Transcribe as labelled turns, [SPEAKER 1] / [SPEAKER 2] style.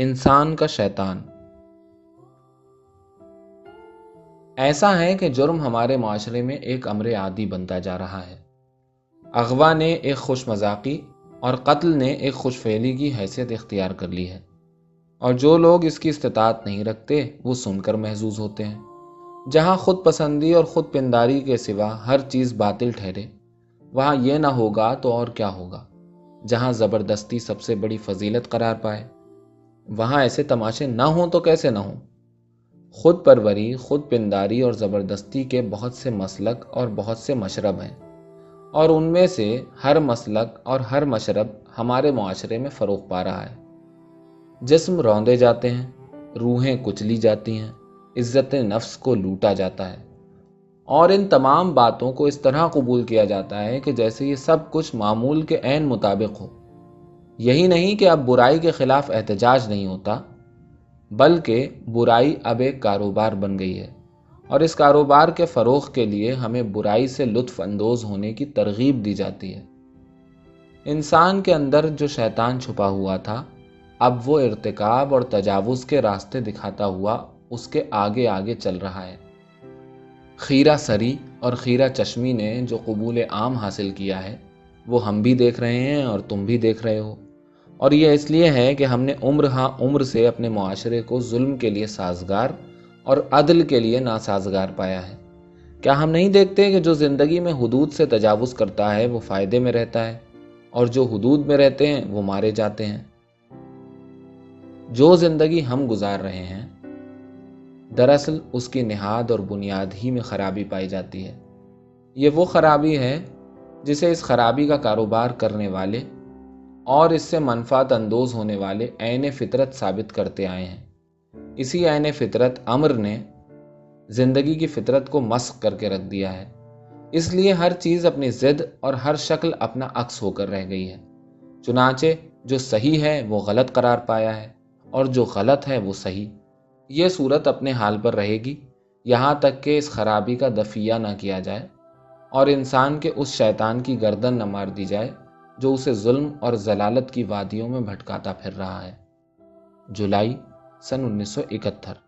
[SPEAKER 1] انسان کا شیطان۔ ایسا ہے کہ جرم ہمارے معاشرے میں ایک امر عادی بنتا جا رہا ہے۔ اغوا نے ایک خوش مذاقی اور قتل نے ایک خوش فعلی کی حیثیت اختیار کر لی ہے۔ اور جو لوگ اس کی استطاعت نہیں رکھتے، وہ سن کر محظوظ ہوتے ہیں۔ جہاں خود پسندی اور خود پنداری کے سوا ہر چیز باطل ٹھہرے، وہاں یہ نہ ہوگا تو اور کیا ہوگا۔ جہاں زبردستی سب سے بڑی فضیلت قرار پائے وہاں ایسے تماشے نہ ہوں تو کیسے نہ ہوں؟ خود پروری، خود پنداری اور زبردستی کے بہت سے مسلک اور بہت سے مشرب ہیں۔ اور ان میں سے ہر مسلک اور ہر مشرب ہمارے معاشرے میں فروغ پا رہا ہے۔ جسم روندے جاتے ہیں، روحیں کچلی جاتی ہیں، عزت نفس کو لوٹا جاتا ہے۔ اور ان تمام باتوں کو اس طرح قبول کیا جاتا ہے کہ جیسے یہ سب کچھ معمول کے عین مطابق ہو۔ یہی نہیں کہ اب برائی کے خلاف احتجاج نہیں ہوتا، بلکہ برائی اب ایک کاروبار بن گئی ہے۔ اور اس کاروبار کے فروغ کے لیے ہمیں برائی سے لطف اندوز ہونے کی ترغیب دی جاتی ہے۔ انسان کے اندر جو شیطان چھپا ہوا تھا، اب وہ ارتکاب اور تجاوز کے راستے دکھاتا ہوا اس کے آگے آگے چل رہا ہے۔ خیرہ سری اور خیرہ چشمی نے جو قبول عام حاصل کیا ہے، وہ ہم بھی دیکھ رہے ہیں اور تم بھی دیکھ رہے ہو۔ اور یہ اس لیے ہے کہ ہم نے عمر ہاں عمر سے اپنے معاشرے کو ظلم کے لیے سازگار اور عدل کے لیے ناسازگار پایا ہے۔ کیا ہم نہیں دیکھتے کہ جو زندگی میں حدود سے تجاوز کرتا ہے وہ فائدے میں رہتا ہے اور جو حدود میں رہتے ہیں وہ مارے جاتے ہیں؟ جو زندگی ہم گزار رہے ہیں، دراصل اس کی نہاد اور بنیاد ہی میں خرابی پائی جاتی ہے۔ یہ وہ خرابی ہے جسے اس خرابی کا کاروبار کرنے والے اور اس سے منفات اندوز ہونے والے عین فطرت ثابت کرتے آئے ہیں۔ اسی عین فطرت امر نے زندگی کی فطرت کو مسق کر کے رکھ دیا ہے۔ اس لیے ہر چیز اپنی ضد اور ہر شکل اپنا عکس ہو کر رہ گئی ہے۔ چنانچہ جو صحیح ہے وہ غلط قرار پایا ہے اور جو غلط ہے وہ صحیح۔ یہ صورت اپنے حال پر رہے گی۔ یہاں تک کہ اس خرابی کا دفیہ نہ کیا جائے اور انسان کے اس شیطان کی گردن نہ مار دی جائے۔ جو اسے ظلم اور ضلالت کی وادیوں میں بھٹکاتا پھر رہا ہے۔ جولائی سن انیس سو اکہتر۔